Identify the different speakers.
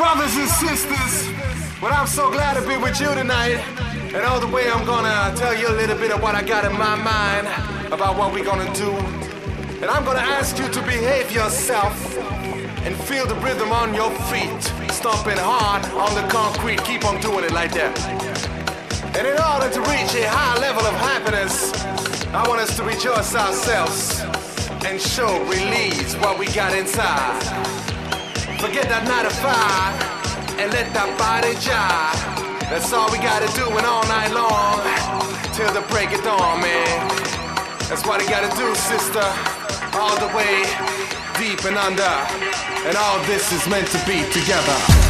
Speaker 1: Brothers and sisters, well, I'm so glad to be with you tonight. And all the way, I'm gonna tell you a little bit of what I got in my mind about what we're gonna do. And I'm gonna ask you to behave yourself and feel the rhythm on your feet. Stomping hard on the concrete, keep on doing it like that. And in order to reach a high level of happiness, I want us to rejoice ourselves and show, release what we got inside. Forget that 9 to 5 and let that body jive. That's all we gotta do and all night long till the break of dawn, man. That's what you gotta do, sister. All the way deep and under. And all this is meant to be. Together.